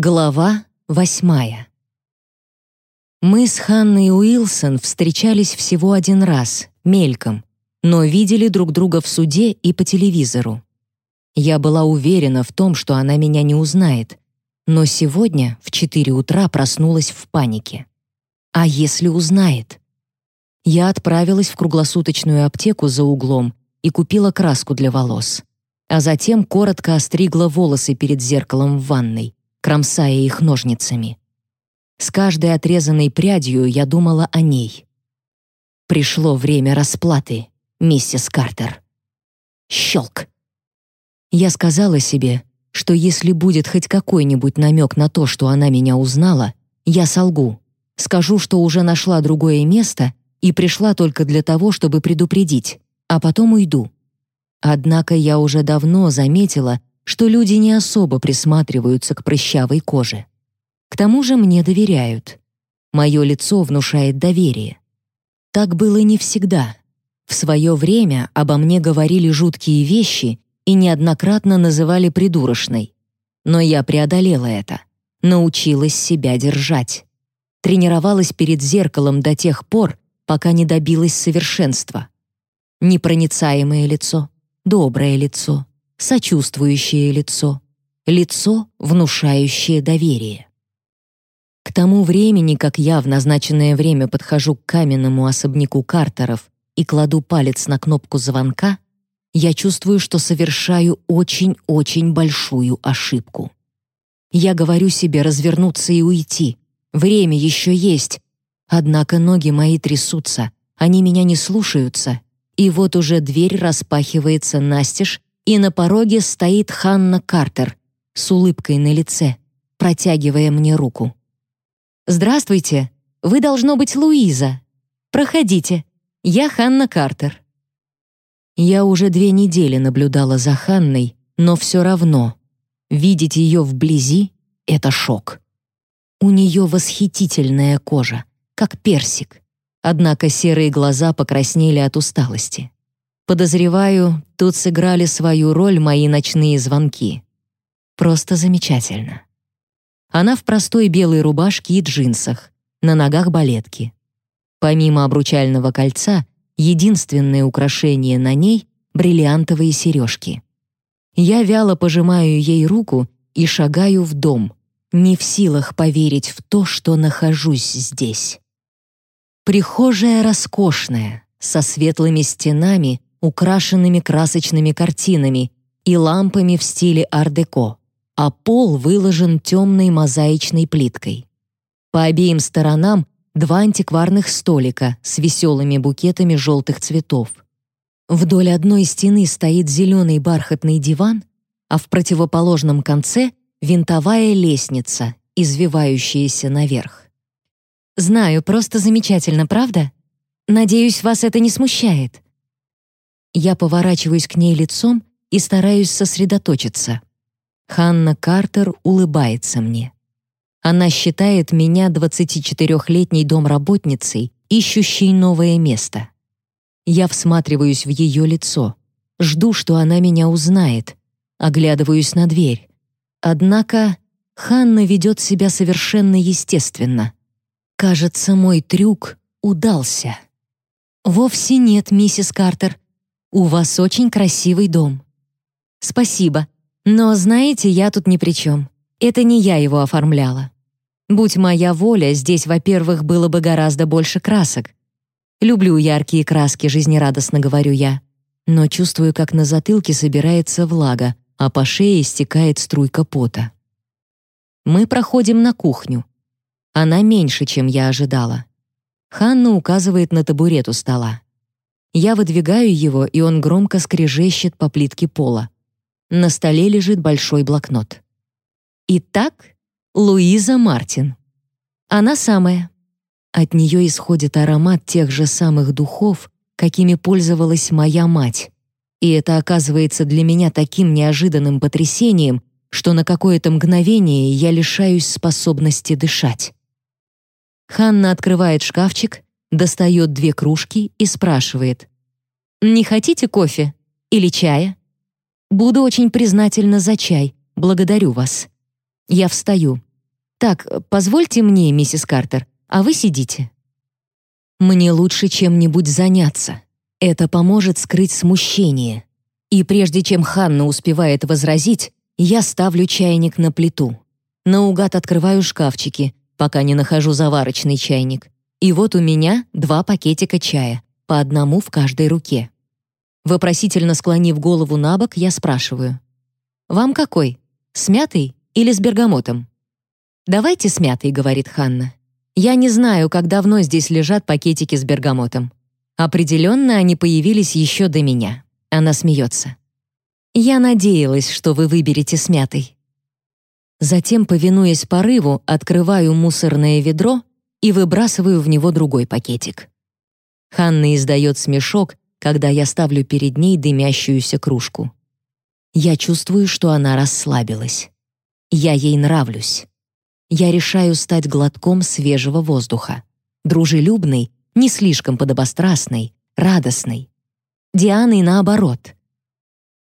Глава восьмая. Мы с Ханной Уилсон встречались всего один раз, мельком, но видели друг друга в суде и по телевизору. Я была уверена в том, что она меня не узнает, но сегодня в 4 утра проснулась в панике. А если узнает? Я отправилась в круглосуточную аптеку за углом и купила краску для волос, а затем коротко остригла волосы перед зеркалом в ванной кромсая их ножницами. С каждой отрезанной прядью я думала о ней. Пришло время расплаты, миссис Картер. Щелк. Я сказала себе, что если будет хоть какой-нибудь намек на то, что она меня узнала, я солгу. Скажу, что уже нашла другое место и пришла только для того, чтобы предупредить, а потом уйду. Однако я уже давно заметила, что люди не особо присматриваются к прыщавой коже. К тому же мне доверяют. Мое лицо внушает доверие. Так было не всегда. В свое время обо мне говорили жуткие вещи и неоднократно называли придурочной. Но я преодолела это, научилась себя держать. Тренировалась перед зеркалом до тех пор, пока не добилась совершенства. Непроницаемое лицо, доброе лицо, сочувствующее лицо, лицо, внушающее доверие. К тому времени, как я в назначенное время подхожу к каменному особняку Картеров и кладу палец на кнопку звонка, я чувствую, что совершаю очень-очень большую ошибку. Я говорю себе развернуться и уйти. Время еще есть. Однако ноги мои трясутся, они меня не слушаются, и вот уже дверь распахивается настежь, и на пороге стоит Ханна Картер с улыбкой на лице, протягивая мне руку. «Здравствуйте, вы должно быть Луиза. Проходите, я Ханна Картер». Я уже две недели наблюдала за Ханной, но все равно видеть ее вблизи — это шок. У нее восхитительная кожа, как персик, однако серые глаза покраснели от усталости. Подозреваю, тут сыграли свою роль мои ночные звонки. Просто замечательно. Она в простой белой рубашке и джинсах, на ногах балетки. Помимо обручального кольца, единственное украшение на ней — бриллиантовые сережки. Я вяло пожимаю ей руку и шагаю в дом, не в силах поверить в то, что нахожусь здесь. Прихожая роскошная, со светлыми стенами украшенными красочными картинами и лампами в стиле ар-деко, а пол выложен темной мозаичной плиткой. По обеим сторонам два антикварных столика с веселыми букетами желтых цветов. Вдоль одной стены стоит зеленый бархатный диван, а в противоположном конце — винтовая лестница, извивающаяся наверх. «Знаю, просто замечательно, правда? Надеюсь, вас это не смущает», я поворачиваюсь к ней лицом и стараюсь сосредоточиться. Ханна Картер улыбается мне. Она считает меня 24-летней домработницей, ищущей новое место. Я всматриваюсь в ее лицо, жду, что она меня узнает, оглядываюсь на дверь. Однако Ханна ведет себя совершенно естественно. Кажется, мой трюк удался. «Вовсе нет, миссис Картер», у вас очень красивый дом». «Спасибо. Но, знаете, я тут ни при чем. Это не я его оформляла. Будь моя воля, здесь, во-первых, было бы гораздо больше красок. Люблю яркие краски, жизнерадостно говорю я. Но чувствую, как на затылке собирается влага, а по шее стекает струйка пота. Мы проходим на кухню. Она меньше, чем я ожидала. Ханна указывает на табурет у стола. Я выдвигаю его, и он громко скрежещет по плитке пола. На столе лежит большой блокнот. Итак, Луиза Мартин. Она самая. От нее исходит аромат тех же самых духов, какими пользовалась моя мать. И это оказывается для меня таким неожиданным потрясением, что на какое-то мгновение я лишаюсь способности дышать. Ханна открывает шкафчик достает две кружки и спрашивает. «Не хотите кофе? Или чая?» «Буду очень признательна за чай. Благодарю вас». Я встаю. «Так, позвольте мне, миссис Картер, а вы сидите». Мне лучше чем-нибудь заняться. Это поможет скрыть смущение. И прежде чем Ханна успевает возразить, я ставлю чайник на плиту. Наугад открываю шкафчики, пока не нахожу заварочный чайник. И вот у меня два пакетика чая, по одному в каждой руке. Вопросительно склонив голову на бок, я спрашиваю. «Вам какой? С мятой или с бергамотом?» «Давайте с мятой», — говорит Ханна. «Я не знаю, как давно здесь лежат пакетики с бергамотом. Определенно они появились еще до меня». Она смеется. «Я надеялась, что вы выберете с мятой». Затем, повинуясь порыву, открываю мусорное ведро и выбрасываю в него другой пакетик. Ханна издает смешок, когда я ставлю перед ней дымящуюся кружку. Я чувствую, что она расслабилась. Я ей нравлюсь. Я решаю стать глотком свежего воздуха. Дружелюбный, не слишком подобострастный, радостный. Дианой наоборот.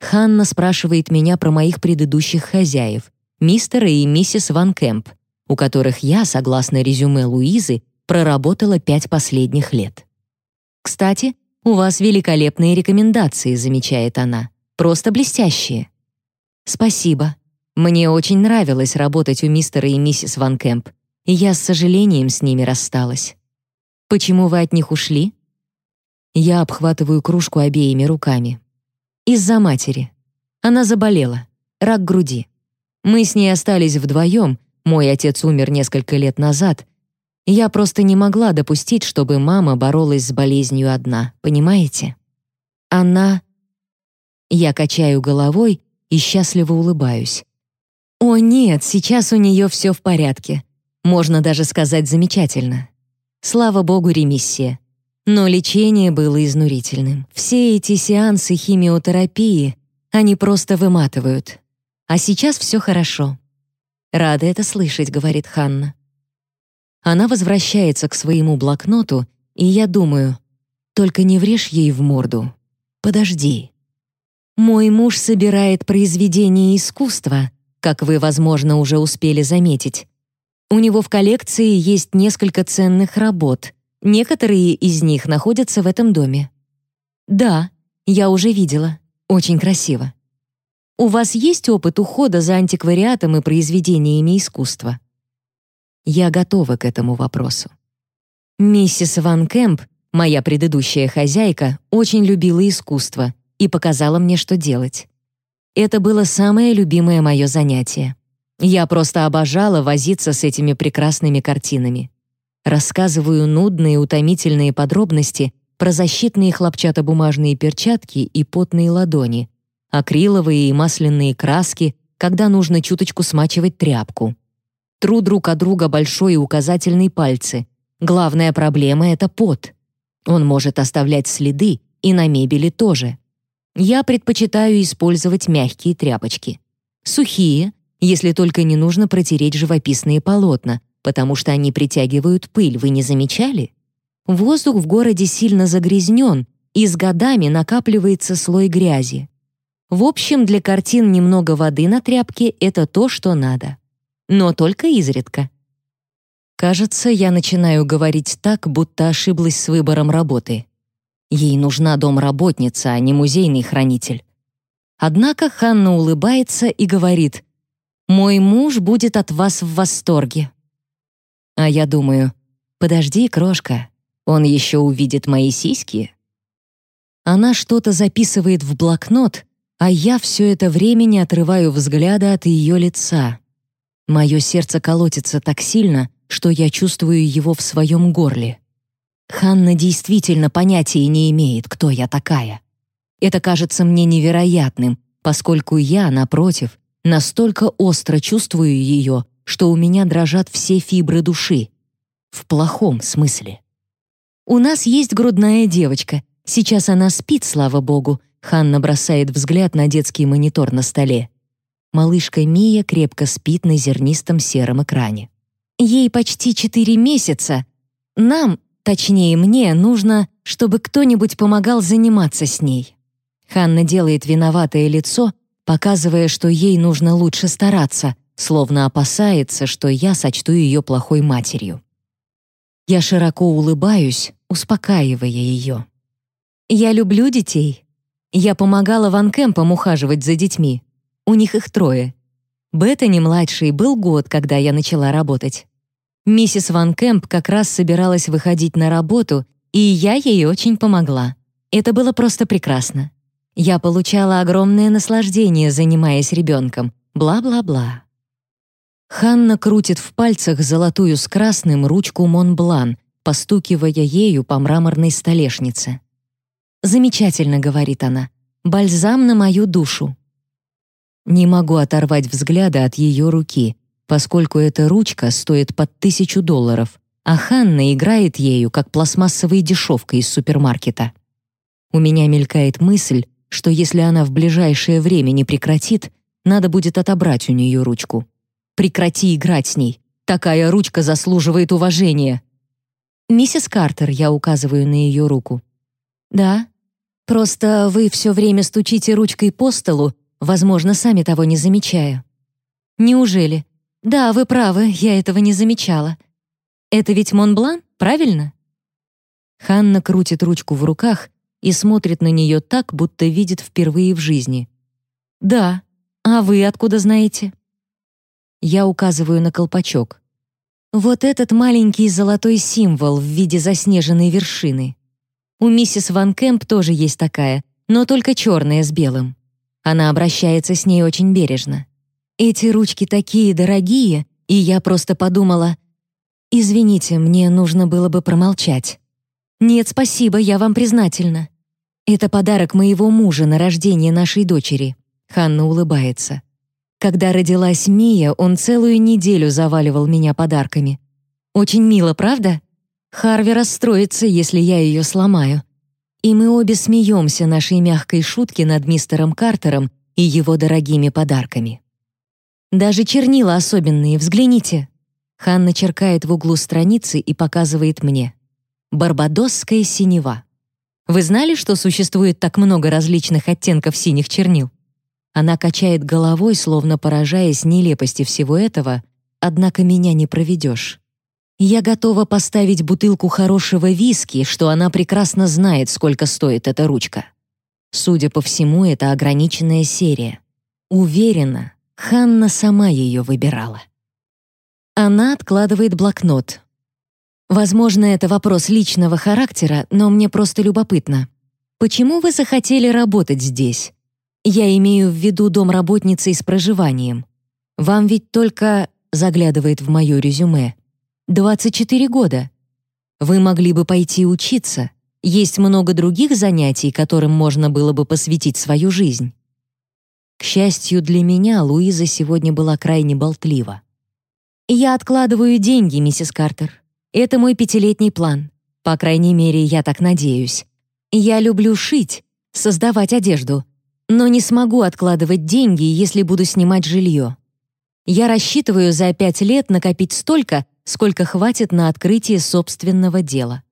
Ханна спрашивает меня про моих предыдущих хозяев, мистера и миссис Ван Кэмп, у которых я, согласно резюме Луизы, проработала пять последних лет. «Кстати, у вас великолепные рекомендации», — замечает она. «Просто блестящие». «Спасибо. Мне очень нравилось работать у мистера и миссис Ван Кэмп, и я с сожалением с ними рассталась». «Почему вы от них ушли?» Я обхватываю кружку обеими руками. Из-за матери. Она заболела. Рак груди. Мы с ней остались вдвоем, мой отец умер несколько лет назад. Я просто не могла допустить, чтобы мама боролась с болезнью одна, понимаете? Она... Я качаю головой и счастливо улыбаюсь. О нет, сейчас у нее все в порядке. Можно даже сказать замечательно. Слава богу, ремиссия. Но лечение было изнурительным. Все эти сеансы химиотерапии, они просто выматывают. А сейчас все хорошо. «Рада это слышать», — говорит Ханна. Она возвращается к своему блокноту, и я думаю, «Только не врежь ей в морду. Подожди». Мой муж собирает произведения искусства, как вы, возможно, уже успели заметить. У него в коллекции есть несколько ценных работ — Некоторые из них находятся в этом доме. Да, я уже видела. Очень красиво. У вас есть опыт ухода за антиквариатом и произведениями искусства? Я готова к этому вопросу. Миссис Ван Кэмп, моя предыдущая хозяйка, очень любила искусство и показала мне, что делать. Это было самое любимое мое занятие. Я просто обожала возиться с этими прекрасными картинами. Рассказываю нудные утомительные подробности про защитные хлопчатобумажные перчатки и потные ладони, акриловые и масляные краски, когда нужно чуточку смачивать тряпку. Тру друг от друга большой и указательный пальцы. Главная проблема — это пот. Он может оставлять следы, и на мебели тоже. Я предпочитаю использовать мягкие тряпочки. Сухие, если только не нужно протереть живописные полотна, потому что они притягивают пыль, вы не замечали? Воздух в городе сильно загрязнен, и с годами накапливается слой грязи. В общем, для картин немного воды на тряпке — это то, что надо. Но только изредка. Кажется, я начинаю говорить так, будто ошиблась с выбором работы. Ей нужна домработница, а не музейный хранитель. Однако Ханна улыбается и говорит, «Мой муж будет от вас в восторге». А я думаю, подожди, крошка, он еще увидит мои сиськи. Она что-то записывает в блокнот, а я все это время не отрываю взгляда от ее лица. Мое сердце колотится так сильно, что я чувствую его в своем горле. Ханна действительно понятия не имеет, кто я такая. Это кажется мне невероятным, поскольку я, напротив, настолько остро чувствую ее, что у меня дрожат все фибры души. В плохом смысле. «У нас есть грудная девочка. Сейчас она спит, слава богу», Ханна бросает взгляд на детский монитор на столе. Малышка Мия крепко спит на зернистом сером экране. Ей почти четыре месяца. Нам, точнее мне, нужно, чтобы кто-нибудь помогал заниматься с ней. Ханна делает виноватое лицо, показывая, что ей нужно лучше стараться, словно опасается, что я сочту ее плохой матерью. Я широко улыбаюсь, успокаивая ее. «Я люблю детей. Я помогала Ван Кэмпам ухаживать за детьми. У них их трое. Беттани младший был год, когда я начала работать. Миссис Ван Кэмп как раз собиралась выходить на работу, и я ей очень помогла. Это было просто прекрасно. Я получала огромное наслаждение, занимаясь ребенком. Бла-бла-бла. Ханна крутит в пальцах золотую с красным ручку Монблан, постукивая ею по мраморной столешнице. «Замечательно», — говорит она, — «бальзам на мою душу». Не могу оторвать взгляда от ее руки, поскольку эта ручка стоит под тысячу долларов, а Ханна играет ею, как пластмассовой дешевкой из супермаркета. У меня мелькает мысль, что если она в ближайшее время не прекратит, надо будет отобрать у нее ручку. Прекрати играть с ней. Такая ручка заслуживает уважения. Миссис Картер, я указываю на ее руку. Да. Просто вы все время стучите ручкой по столу, возможно, сами того не замечая. Неужели? Да, вы правы, я этого не замечала. Это ведь Монблан, правильно? Ханна крутит ручку в руках и смотрит на нее так, будто видит впервые в жизни. Да. А вы откуда знаете? Я указываю на колпачок. Вот этот маленький золотой символ в виде заснеженной вершины. У миссис Ван Кэмп тоже есть такая, но только черная с белым. Она обращается с ней очень бережно. Эти ручки такие дорогие, и я просто подумала, «Извините, мне нужно было бы промолчать». «Нет, спасибо, я вам признательна». «Это подарок моего мужа на рождение нашей дочери», — Ханна улыбается. Когда родилась Мия, он целую неделю заваливал меня подарками. Очень мило, правда? Харви расстроится, если я ее сломаю. И мы обе смеемся нашей мягкой шутки над мистером Картером и его дорогими подарками. Даже чернила особенные, взгляните. Ханна черкает в углу страницы и показывает мне. Барбадосская синева. Вы знали, что существует так много различных оттенков синих чернил? Она качает головой, словно поражаясь нелепости всего этого, однако меня не проведешь. Я готова поставить бутылку хорошего виски, что она прекрасно знает, сколько стоит эта ручка. Судя по всему, это ограниченная серия. Уверена, Ханна сама ее выбирала. Она откладывает блокнот. Возможно, это вопрос личного характера, но мне просто любопытно. Почему вы захотели работать здесь? Я имею в виду домработницей с проживанием. Вам ведь только, заглядывает в моё резюме, 24 года. Вы могли бы пойти учиться. Есть много других занятий, которым можно было бы посвятить свою жизнь. К счастью для меня, Луиза сегодня была крайне болтлива. «Я откладываю деньги, миссис Картер. Это мой пятилетний план. По крайней мере, я так надеюсь. Я люблю шить, создавать одежду, но не смогу откладывать деньги, если буду снимать жилье. Я рассчитываю за пять лет накопить столько, сколько хватит на открытие собственного дела.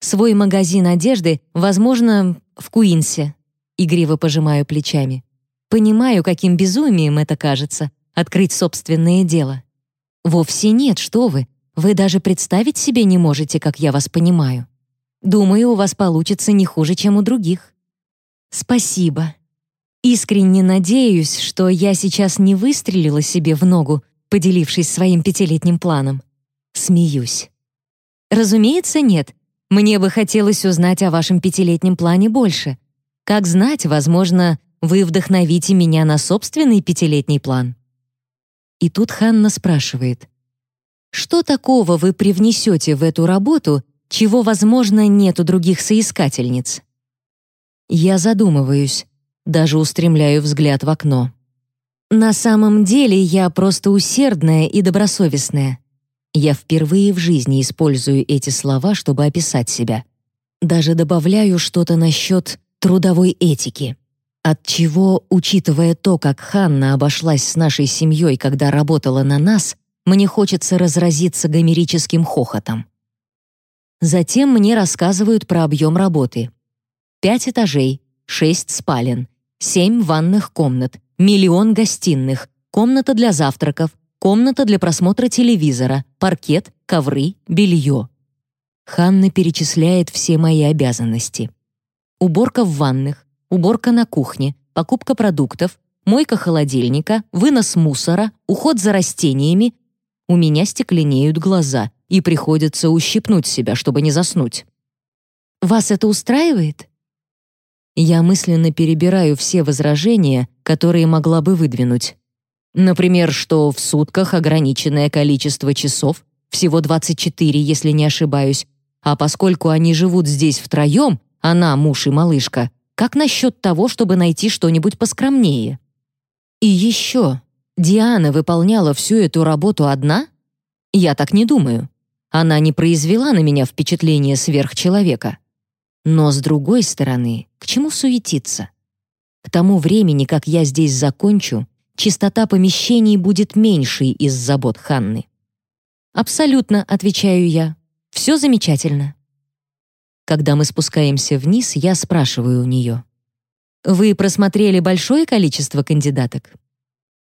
Свой магазин одежды, возможно, в Куинсе. Игриво пожимаю плечами. Понимаю, каким безумием это кажется — открыть собственное дело. Вовсе нет, что вы. Вы даже представить себе не можете, как я вас понимаю. Думаю, у вас получится не хуже, чем у других. Спасибо. Искренне надеюсь, что я сейчас не выстрелила себе в ногу, поделившись своим пятилетним планом. Смеюсь. Разумеется, нет. Мне бы хотелось узнать о вашем пятилетнем плане больше. Как знать, возможно, вы вдохновите меня на собственный пятилетний план. И тут Ханна спрашивает: "Что такого вы привнесете в эту работу, чего, возможно, нет у других соискательниц?" Я задумываюсь даже устремляю взгляд в окно. На самом деле я просто усердная и добросовестная. Я впервые в жизни использую эти слова, чтобы описать себя. Даже добавляю что-то насчет трудовой этики. От чего, учитывая то, как Ханна обошлась с нашей семьей, когда работала на нас, мне хочется разразиться гомерическим хохотом. Затем мне рассказывают про объем работы. Пять этажей, шесть спален, семь ванных комнат, миллион гостиных, комната для завтраков, комната для просмотра телевизора, паркет, ковры, белье. Ханна перечисляет все мои обязанности. Уборка в ванных, уборка на кухне, покупка продуктов, мойка холодильника, вынос мусора, уход за растениями. У меня стекленеют глаза, и приходится ущипнуть себя, чтобы не заснуть. «Вас это устраивает?» Я мысленно перебираю все возражения, которые могла бы выдвинуть. Например, что в сутках ограниченное количество часов, всего 24, если не ошибаюсь, а поскольку они живут здесь втроем, она, муж и малышка, как насчет того, чтобы найти что-нибудь поскромнее? И еще, Диана выполняла всю эту работу одна? Я так не думаю. Она не произвела на меня впечатление сверхчеловека. Но, с другой стороны, к чему суетиться? К тому времени, как я здесь закончу, чистота помещений будет меньшей из забот Ханны. «Абсолютно», — отвечаю я. «Все замечательно». Когда мы спускаемся вниз, я спрашиваю у нее. «Вы просмотрели большое количество кандидаток?»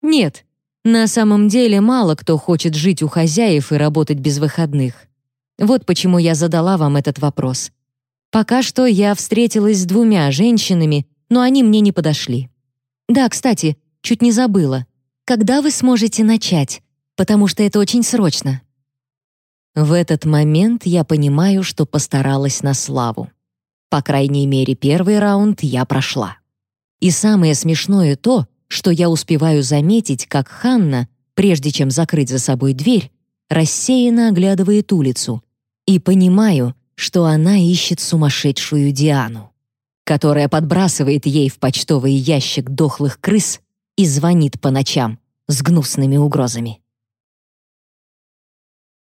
«Нет. На самом деле мало кто хочет жить у хозяев и работать без выходных. Вот почему я задала вам этот вопрос. Пока что я встретилась с двумя женщинами, но они мне не подошли. Да, кстати, чуть не забыла. Когда вы сможете начать? Потому что это очень срочно». В этот момент я понимаю, что постаралась на славу. По крайней мере, первый раунд я прошла. И самое смешное то, что я успеваю заметить, как Ханна, прежде чем закрыть за собой дверь, рассеянно оглядывает улицу, и понимаю, что она ищет сумасшедшую Диану, которая подбрасывает ей в почтовый ящик дохлых крыс и звонит по ночам с гнусными угрозами.